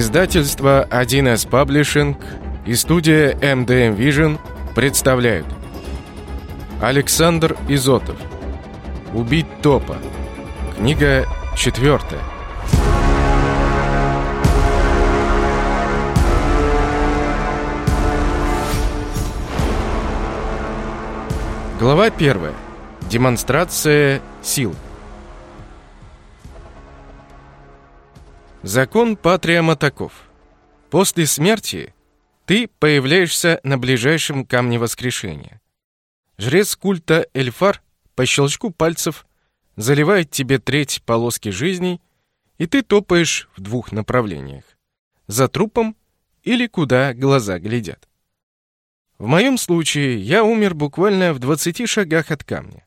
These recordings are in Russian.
Издательство 1С Паблишинг и студия MDM Vision представляют Александр Изотов Убить топа Книга четвертая Глава первая. Демонстрация сил. Закон Патрия Матаков. После смерти ты появляешься на ближайшем камне воскрешения. Жрец культа Эльфар по щелчку пальцев заливает тебе треть полоски жизней, и ты топаешь в двух направлениях. За трупом или куда глаза глядят. В моем случае я умер буквально в 20 шагах от камня.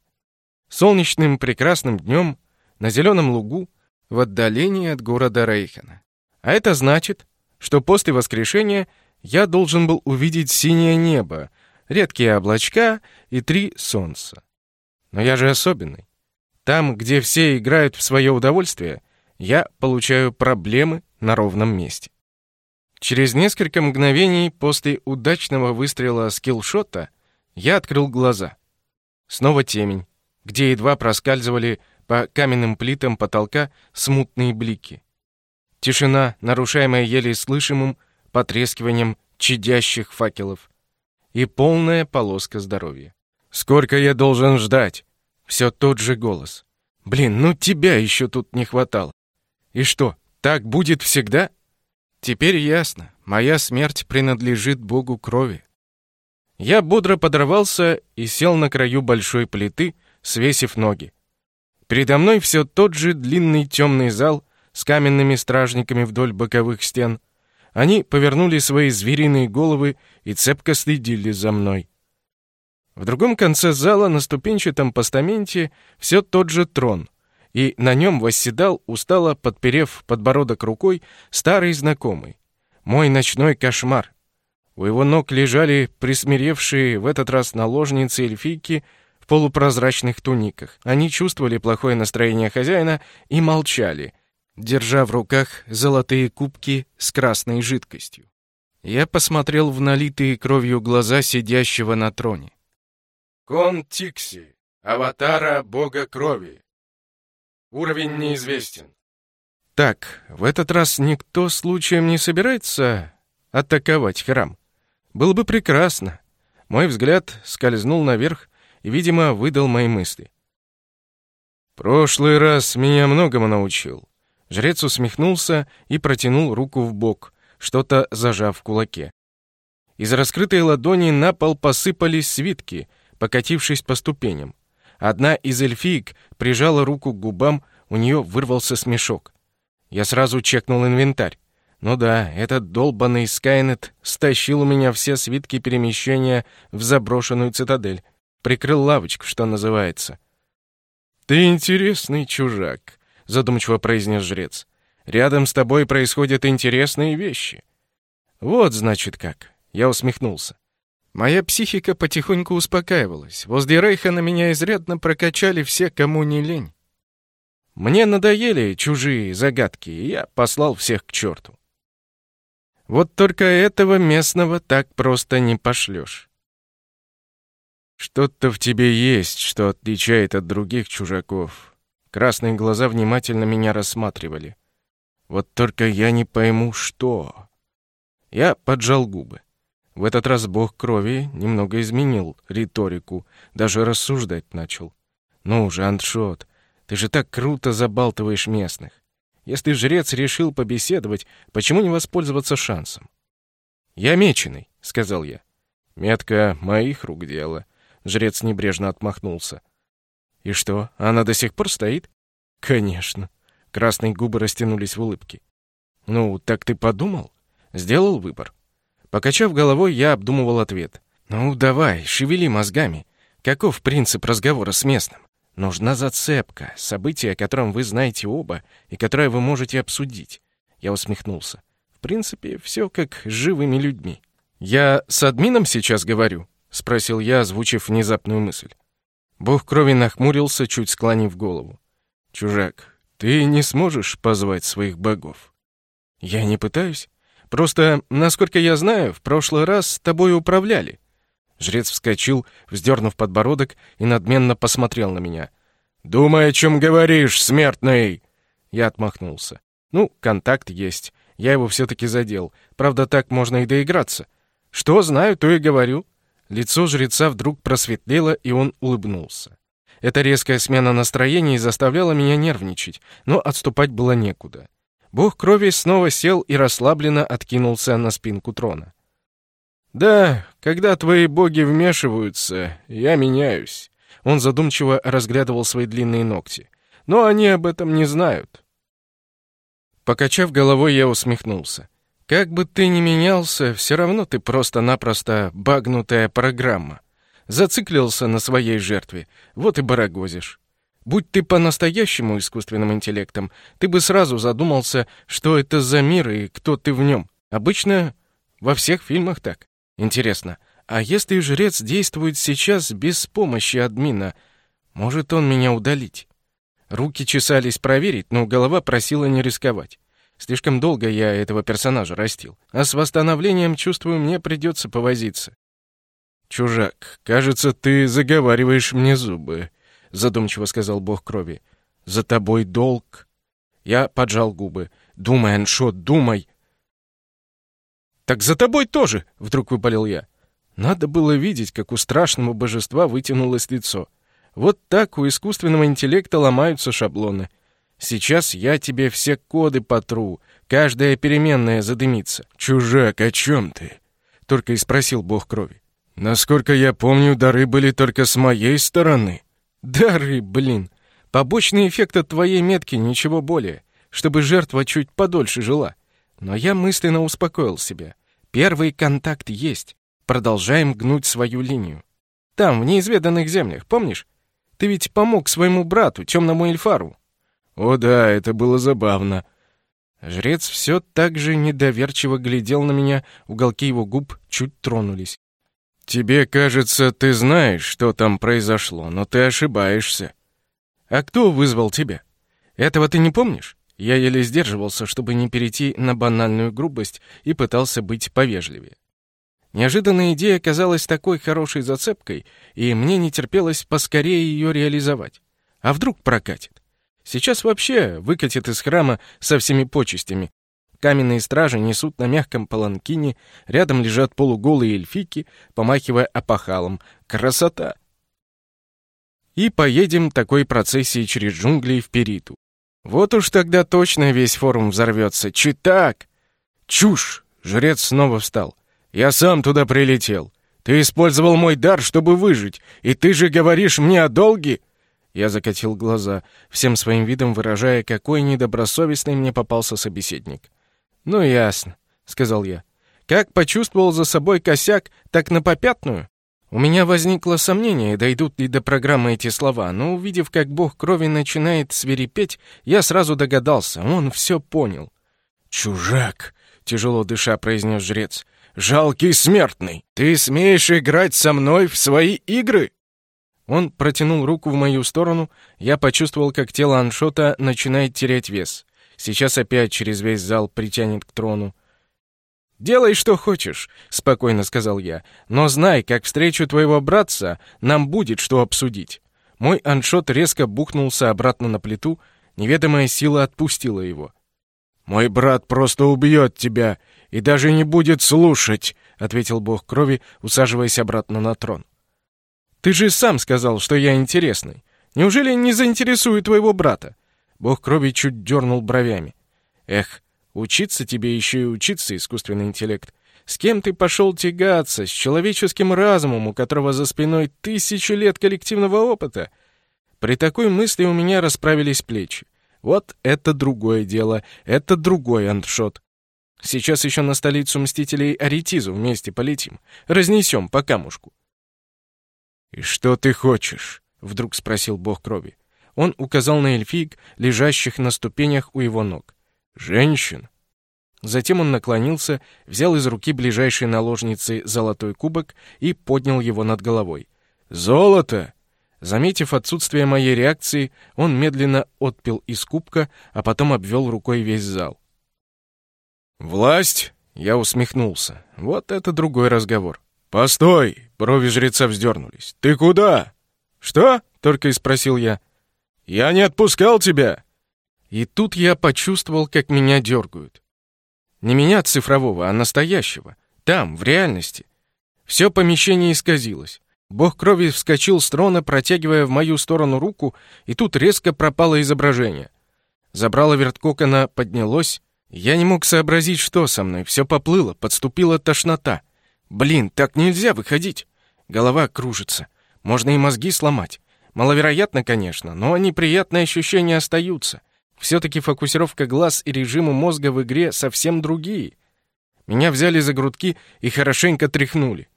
Солнечным прекрасным днем на зеленом лугу в отдалении от города Рейхена. А это значит, что после воскрешения я должен был увидеть синее небо, редкие облачка и три солнца. Но я же особенный. Там, где все играют в свое удовольствие, я получаю проблемы на ровном месте. Через несколько мгновений после удачного выстрела скиллшота я открыл глаза. Снова темень, где едва проскальзывали по каменным плитам потолка смутные блики. Тишина, нарушаемая еле слышимым потрескиванием чадящих факелов. И полная полоска здоровья. «Сколько я должен ждать?» Все тот же голос. «Блин, ну тебя еще тут не хватало. И что, так будет всегда?» Теперь ясно, моя смерть принадлежит богу крови. Я бодро подорвался и сел на краю большой плиты, свесив ноги. Передо мной все тот же длинный темный зал с каменными стражниками вдоль боковых стен. Они повернули свои звериные головы и цепко следили за мной. В другом конце зала на ступенчатом постаменте все тот же трон, и на нем восседал, устало подперев подбородок рукой, старый знакомый. Мой ночной кошмар. У его ног лежали присмиревшие в этот раз наложницы эльфийки в полупрозрачных туниках. Они чувствовали плохое настроение хозяина и молчали, держа в руках золотые кубки с красной жидкостью. Я посмотрел в налитые кровью глаза сидящего на троне. «Кон Тикси, аватара бога крови», Уровень неизвестен. Так, в этот раз никто случаем не собирается атаковать храм. Было бы прекрасно. Мой взгляд скользнул наверх и, видимо, выдал мои мысли. Прошлый раз меня многому научил. Жрец усмехнулся и протянул руку в бок, что-то зажав в кулаке. Из раскрытой ладони на пол посыпались свитки, покатившись по ступеням. Одна из эльфиек прижала руку к губам, у нее вырвался смешок. Я сразу чекнул инвентарь. Ну да, этот долбанный Скайнет стащил у меня все свитки перемещения в заброшенную цитадель. Прикрыл лавочку, что называется. «Ты интересный чужак», — задумчиво произнес жрец. «Рядом с тобой происходят интересные вещи». «Вот, значит, как». Я усмехнулся. Моя психика потихоньку успокаивалась. Возле Рейха на меня изрядно прокачали все, кому не лень. Мне надоели чужие загадки, и я послал всех к черту. Вот только этого местного так просто не пошлешь. Что-то в тебе есть, что отличает от других чужаков. Красные глаза внимательно меня рассматривали. Вот только я не пойму, что. Я поджал губы. В этот раз бог крови немного изменил риторику, даже рассуждать начал. «Ну же, Андшот, ты же так круто забалтываешь местных. Если жрец решил побеседовать, почему не воспользоваться шансом?» «Я меченый», — сказал я. «Метка моих рук дело». Жрец небрежно отмахнулся. «И что, она до сих пор стоит?» «Конечно». Красные губы растянулись в улыбке. «Ну, так ты подумал? Сделал выбор?» Покачав головой, я обдумывал ответ. «Ну, давай, шевели мозгами. Каков принцип разговора с местным? Нужна зацепка, событие, о котором вы знаете оба и которое вы можете обсудить». Я усмехнулся. «В принципе, все как с живыми людьми». «Я с админом сейчас говорю?» — спросил я, озвучив внезапную мысль. Бог крови нахмурился, чуть склонив голову. «Чужак, ты не сможешь позвать своих богов?» Я не пытаюсь. Просто, насколько я знаю, в прошлый раз тобой управляли. Жрец вскочил, вздернув подбородок, и надменно посмотрел на меня. «Думай, о чем говоришь, смертный!» Я отмахнулся. «Ну, контакт есть. Я его все-таки задел. Правда, так можно и доиграться. Что знаю, то и говорю». Лицо жреца вдруг просветлело, и он улыбнулся. Эта резкая смена настроений заставляла меня нервничать, но отступать было некуда. Бог крови снова сел и расслабленно откинулся на спинку трона. «Да, когда твои боги вмешиваются, я меняюсь». Он задумчиво разглядывал свои длинные ногти. «Но они об этом не знают». Покачав головой, я усмехнулся. «Как бы ты ни менялся, все равно ты просто-напросто багнутая программа. Зациклился на своей жертве, вот и барагозишь. Будь ты по-настоящему искусственным интеллектом, ты бы сразу задумался, что это за мир и кто ты в нем. Обычно во всех фильмах так. Интересно, а если жрец действует сейчас без помощи админа, может он меня удалить? Руки чесались проверить, но голова просила не рисковать. Слишком долго я этого персонажа растил. А с восстановлением, чувствую, мне придется повозиться. «Чужак, кажется, ты заговариваешь мне зубы», — задумчиво сказал бог крови. «За тобой долг». Я поджал губы. «Думай, Аншот, думай!» «Так за тобой тоже!» — вдруг выпалил я. Надо было видеть, как у страшного божества вытянулось лицо. Вот так у искусственного интеллекта ломаются шаблоны. Сейчас я тебе все коды потру, каждая переменная задымится. «Чужак, о чем ты?» — только и спросил бог крови. «Насколько я помню, дары были только с моей стороны». «Дары, блин! Побочный эффект от твоей метки, ничего более, чтобы жертва чуть подольше жила». Но я мысленно успокоил себя. Первый контакт есть. Продолжаем гнуть свою линию. Там, в неизведанных землях, помнишь? Ты ведь помог своему брату, темному эльфару. О да, это было забавно. Жрец все так же недоверчиво глядел на меня, уголки его губ чуть тронулись. «Тебе кажется, ты знаешь, что там произошло, но ты ошибаешься». «А кто вызвал тебя? Этого ты не помнишь?» Я еле сдерживался, чтобы не перейти на банальную грубость и пытался быть повежливее. Неожиданная идея казалась такой хорошей зацепкой, и мне не терпелось поскорее ее реализовать. А вдруг прокатит? Сейчас вообще выкатит из храма со всеми почестями, Каменные стражи несут на мягком паланкине, рядом лежат полуголые эльфики, помахивая опахалом. Красота! И поедем такой процессией через джунгли в Периту. Вот уж тогда точно весь форум взорвется. Читак! Чушь! Жрец снова встал. Я сам туда прилетел. Ты использовал мой дар, чтобы выжить, и ты же говоришь мне о долге? Я закатил глаза, всем своим видом выражая, какой недобросовестный мне попался собеседник. «Ну, ясно», — сказал я. «Как почувствовал за собой косяк, так на попятную?» У меня возникло сомнение, дойдут ли до программы эти слова, но увидев, как бог крови начинает свирепеть, я сразу догадался, он все понял. «Чужак!» — тяжело дыша произнес жрец. «Жалкий смертный! Ты смеешь играть со мной в свои игры?» Он протянул руку в мою сторону, я почувствовал, как тело Аншота начинает терять вес. Сейчас опять через весь зал притянет к трону. «Делай, что хочешь», — спокойно сказал я. «Но знай, как встречу твоего братца, нам будет что обсудить». Мой аншот резко бухнулся обратно на плиту, неведомая сила отпустила его. «Мой брат просто убьет тебя и даже не будет слушать», — ответил бог крови, усаживаясь обратно на трон. «Ты же сам сказал, что я интересный. Неужели не заинтересую твоего брата? Бог крови чуть дернул бровями. Эх, учиться тебе еще и учиться, искусственный интеллект. С кем ты пошел тягаться? С человеческим разумом, у которого за спиной тысячи лет коллективного опыта? При такой мысли у меня расправились плечи. Вот это другое дело, это другой андшот. Сейчас еще на столицу Мстителей Аретизу вместе полетим. Разнесем по камушку. «И что ты хочешь?» — вдруг спросил бог крови. Он указал на эльфиек, лежащих на ступенях у его ног. «Женщин!» Затем он наклонился, взял из руки ближайшей наложницы золотой кубок и поднял его над головой. «Золото!» Заметив отсутствие моей реакции, он медленно отпил из кубка, а потом обвел рукой весь зал. «Власть?» — я усмехнулся. «Вот это другой разговор». «Постой!» — брови жреца вздернулись. «Ты куда?» «Что?» — только и спросил я. «Я не отпускал тебя!» И тут я почувствовал, как меня дергают. Не меня цифрового, а настоящего. Там, в реальности. Все помещение исказилось. Бог крови вскочил с трона, протягивая в мою сторону руку, и тут резко пропало изображение. Забрало верткокона поднялось. Я не мог сообразить, что со мной. Все поплыло, подступила тошнота. Блин, так нельзя выходить. Голова кружится. Можно и мозги сломать. Маловероятно, конечно, но неприятные ощущения остаются. Все-таки фокусировка глаз и режиму мозга в игре совсем другие. Меня взяли за грудки и хорошенько тряхнули.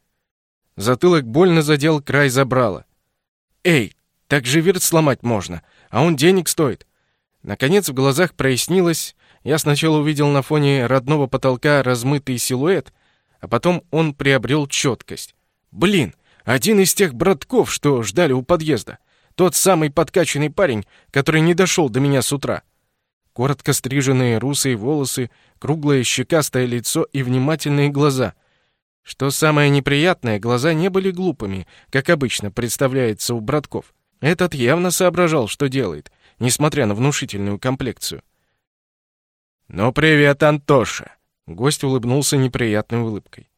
Затылок больно задел край забрала. «Эй, так же вирт сломать можно, а он денег стоит». Наконец в глазах прояснилось. Я сначала увидел на фоне родного потолка размытый силуэт, а потом он приобрел четкость. «Блин, один из тех братков, что ждали у подъезда. Тот самый подкачанный парень, который не дошел до меня с утра. Коротко стриженные русые волосы, круглое щекастое лицо и внимательные глаза. Что самое неприятное, глаза не были глупыми, как обычно представляется у братков. Этот явно соображал, что делает, несмотря на внушительную комплекцию. «Ну, привет, Антоша!» Гость улыбнулся неприятной улыбкой.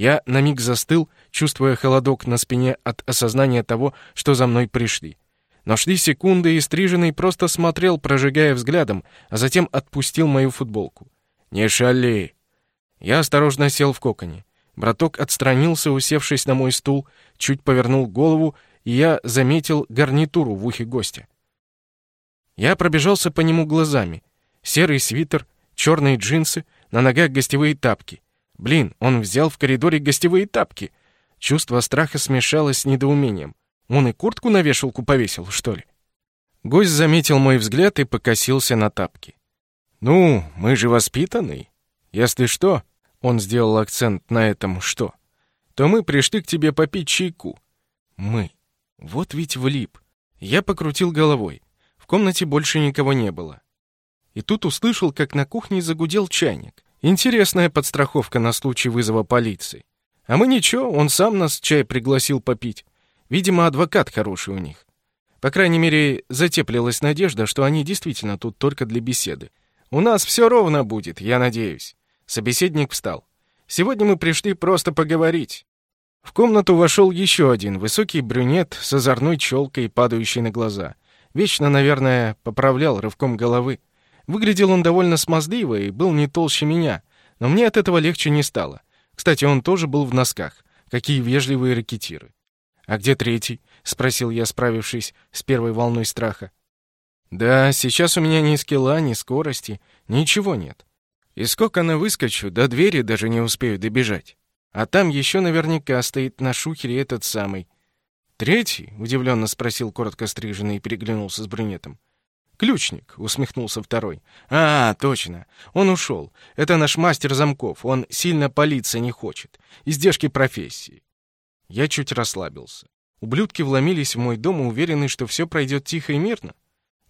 Я на миг застыл, чувствуя холодок на спине от осознания того, что за мной пришли. Но шли секунды, и стриженный просто смотрел, прожигая взглядом, а затем отпустил мою футболку. «Не шали!» Я осторожно сел в коконе. Браток отстранился, усевшись на мой стул, чуть повернул голову, и я заметил гарнитуру в ухе гостя. Я пробежался по нему глазами. Серый свитер, черные джинсы, на ногах гостевые тапки. Блин, он взял в коридоре гостевые тапки. Чувство страха смешалось с недоумением. Он и куртку на вешалку повесил, что ли? Гость заметил мой взгляд и покосился на тапки. «Ну, мы же воспитанный. Если что...» — он сделал акцент на этом «что», то мы пришли к тебе попить чайку. Мы. Вот ведь влип. Я покрутил головой. В комнате больше никого не было. И тут услышал, как на кухне загудел чайник. Интересная подстраховка на случай вызова полиции. А мы ничего, он сам нас чай пригласил попить. Видимо, адвокат хороший у них. По крайней мере, затеплилась надежда, что они действительно тут только для беседы. У нас все ровно будет, я надеюсь. Собеседник встал. Сегодня мы пришли просто поговорить. В комнату вошел еще один высокий брюнет с озорной челкой, падающей на глаза. Вечно, наверное, поправлял рывком головы. Выглядел он довольно смазливо и был не толще меня, но мне от этого легче не стало. Кстати, он тоже был в носках. Какие вежливые ракетиры. «А где третий?» — спросил я, справившись с первой волной страха. «Да, сейчас у меня ни скилла, ни скорости, ничего нет. И сколько на выскочу, до двери даже не успею добежать. А там еще наверняка стоит на шухере этот самый». «Третий?» — удивленно спросил коротко стриженный и переглянулся с брюнетом. «Ключник», — усмехнулся второй. «А, точно. Он ушел. Это наш мастер замков. Он сильно палиться не хочет. Издержки профессии». Я чуть расслабился. Ублюдки вломились в мой дом, уверены, что все пройдет тихо и мирно.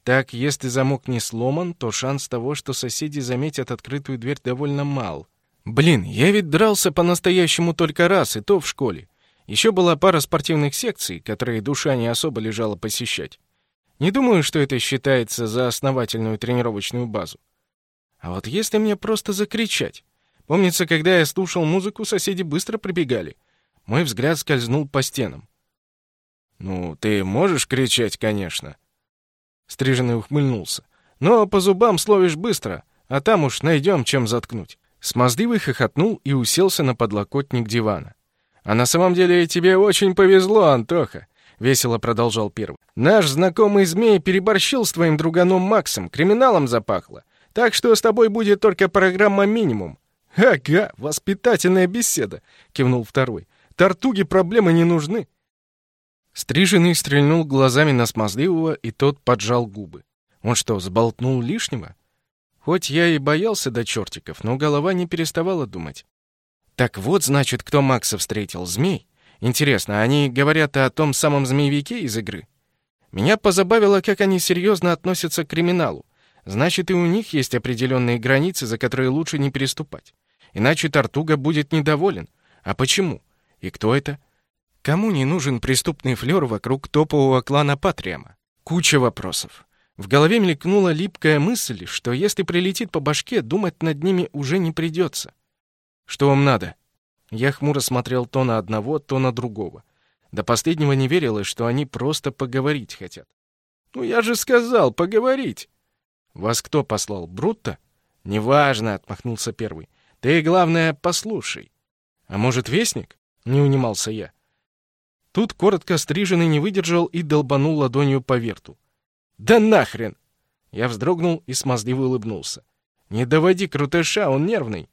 Так, если замок не сломан, то шанс того, что соседи заметят открытую дверь, довольно мал. Блин, я ведь дрался по-настоящему только раз, и то в школе. Еще была пара спортивных секций, которые душа не особо лежала посещать. Не думаю, что это считается за основательную тренировочную базу. А вот если мне просто закричать? Помнится, когда я слушал музыку, соседи быстро прибегали. Мой взгляд скользнул по стенам. «Ну, ты можешь кричать, конечно». Стриженный ухмыльнулся. «Но по зубам словишь быстро, а там уж найдем, чем заткнуть». Смазливый хохотнул и уселся на подлокотник дивана. «А на самом деле тебе очень повезло, Антоха весело продолжал первый. Наш знакомый змей переборщил с твоим друганом Максом, криминалом запахло. Так что с тобой будет только программа минимум. Ага, воспитательная беседа, кивнул второй. Тартуги проблемы не нужны. Стриженный стрельнул глазами на смазливого, и тот поджал губы. Он что, сболтнул лишнего? Хоть я и боялся до чертиков, но голова не переставала думать. Так вот, значит, кто Макса встретил, змей? Интересно, они говорят о том самом змеевике из игры? Меня позабавило, как они серьезно относятся к криминалу. Значит, и у них есть определенные границы, за которые лучше не переступать. Иначе Тартуга будет недоволен. А почему? И кто это? Кому не нужен преступный флёр вокруг топового клана Патриама? Куча вопросов. В голове мелькнула липкая мысль, что если прилетит по башке, думать над ними уже не придется. «Что вам надо?» Я хмуро смотрел то на одного, то на другого. До последнего не верилось, что они просто поговорить хотят. «Ну я же сказал, поговорить!» «Вас кто послал, Брутто?» «Неважно», — отмахнулся первый. «Ты, главное, послушай». «А может, вестник?» — не унимался я. Тут коротко стриженный не выдержал и долбанул ладонью по верту. «Да нахрен!» Я вздрогнул и смазливо улыбнулся. «Не доводи крутыша, он нервный».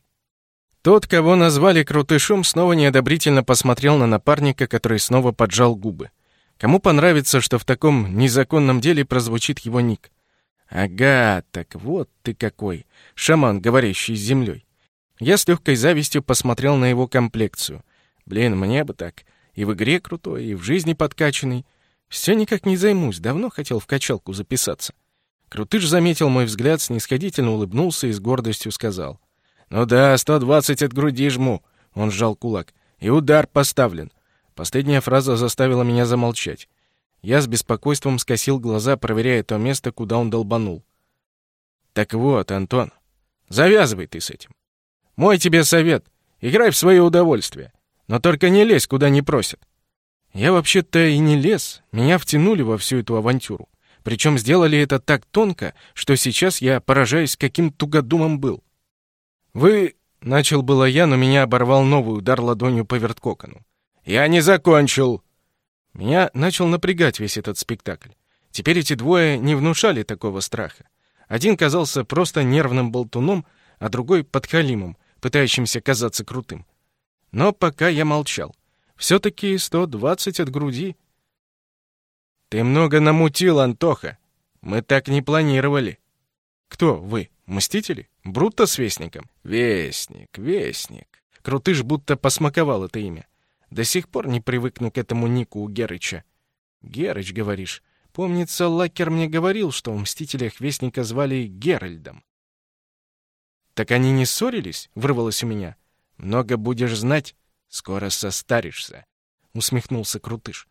Тот, кого назвали крутышом, снова неодобрительно посмотрел на напарника, который снова поджал губы. Кому понравится, что в таком незаконном деле прозвучит его ник? Ага, так вот ты какой, шаман, говорящий с землей. Я с легкой завистью посмотрел на его комплекцию. Блин, мне бы так. И в игре крутой, и в жизни подкачанный. Все никак не займусь, давно хотел в качалку записаться. Крутыш заметил мой взгляд, снисходительно улыбнулся и с гордостью сказал. «Ну да, 120 от груди жму», — он сжал кулак. «И удар поставлен». Последняя фраза заставила меня замолчать. Я с беспокойством скосил глаза, проверяя то место, куда он долбанул. «Так вот, Антон, завязывай ты с этим. Мой тебе совет. Играй в свое удовольствие. Но только не лезь, куда не просят. Я вообще-то и не лез. Меня втянули во всю эту авантюру. Причем сделали это так тонко, что сейчас я поражаюсь, каким тугодумом был. «Вы...» — начал было я, но меня оборвал новый удар ладонью по верткокону. «Я не закончил!» Меня начал напрягать весь этот спектакль. Теперь эти двое не внушали такого страха. Один казался просто нервным болтуном, а другой — подхалимом, пытающимся казаться крутым. Но пока я молчал. Все-таки 120 от груди. «Ты много намутил, Антоха. Мы так не планировали». «Кто вы? Мстители? Брутто с Вестником?» «Вестник, Вестник». Крутыш будто посмаковал это имя. До сих пор не привыкну к этому нику у Герыча. Герыч, говоришь? Помнится, Лакер мне говорил, что в «Мстителях» Вестника звали Геральдом. «Так они не ссорились?» — вырвалось у меня. «Много будешь знать, скоро состаришься», — усмехнулся Крутыш.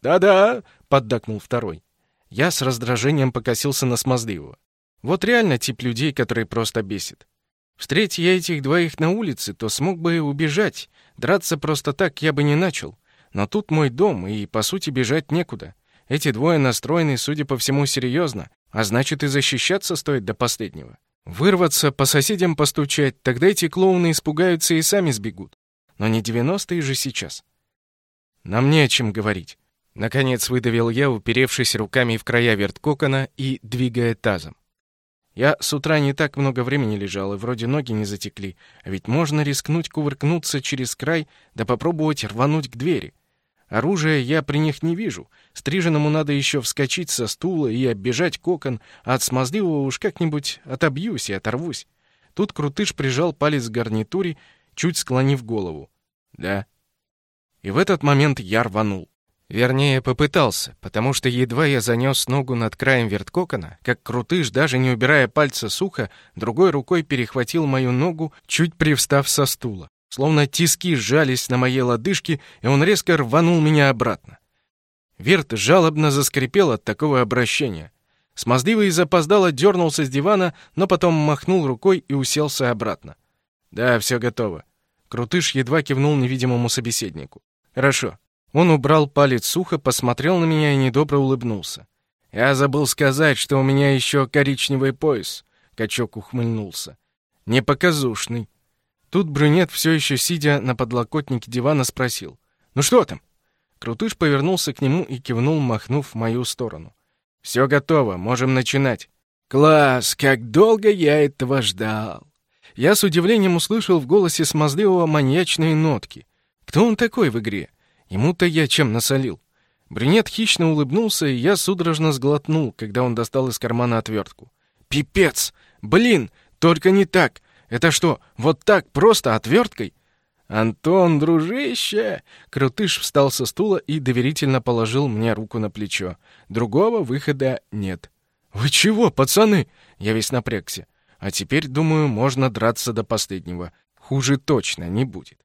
«Да-да», — поддакнул второй. Я с раздражением покосился на Смоздывого. Вот реально тип людей, который просто бесит. Встреть я этих двоих на улице, то смог бы убежать. Драться просто так я бы не начал. Но тут мой дом, и, по сути, бежать некуда. Эти двое настроены, судя по всему, серьезно, а значит, и защищаться стоит до последнего. Вырваться, по соседям постучать, тогда эти клоуны испугаются и сами сбегут. Но не девяностые же сейчас. Нам не о чем говорить. Наконец выдавил я, уперевшись руками в края верткокона и двигая тазом. Я с утра не так много времени лежал, и вроде ноги не затекли, а ведь можно рискнуть кувыркнуться через край, да попробовать рвануть к двери. Оружия я при них не вижу. Стриженному надо еще вскочить со стула и оббежать кокон, а от смазливого уж как-нибудь отобьюсь и оторвусь. Тут Крутыш прижал палец к гарнитуре, чуть склонив голову. «Да». И в этот момент я рванул. Вернее, попытался, потому что едва я занес ногу над краем верткокона, как крутыш, даже не убирая пальца с уха, другой рукой перехватил мою ногу, чуть привстав со стула. Словно тиски сжались на моей лодыжке, и он резко рванул меня обратно. Верт жалобно заскрипел от такого обращения. Смазливый запоздало дернулся с дивана, но потом махнул рукой и уселся обратно. «Да, все готово». Крутыш едва кивнул невидимому собеседнику. «Хорошо. Он убрал палец сухо, посмотрел на меня и недобро улыбнулся. «Я забыл сказать, что у меня еще коричневый пояс», — качок ухмыльнулся. «Непоказушный». Тут брюнет, все еще сидя на подлокотнике дивана, спросил. «Ну что там?» Крутыш повернулся к нему и кивнул, махнув в мою сторону. «Все готово, можем начинать». «Класс! Как долго я этого ждал!» Я с удивлением услышал в голосе смазливого маньячные нотки. Кто он такой в игре? Ему-то я чем насолил? Брюнет хищно улыбнулся, и я судорожно сглотнул, когда он достал из кармана отвертку. «Пипец! Блин! Только не так! Это что, вот так, просто отверткой?» «Антон, дружище!» Крутыш встал со стула и доверительно положил мне руку на плечо. Другого выхода нет. «Вы чего, пацаны?» Я весь напрягся. А теперь, думаю, можно драться до последнего. Хуже точно не будет.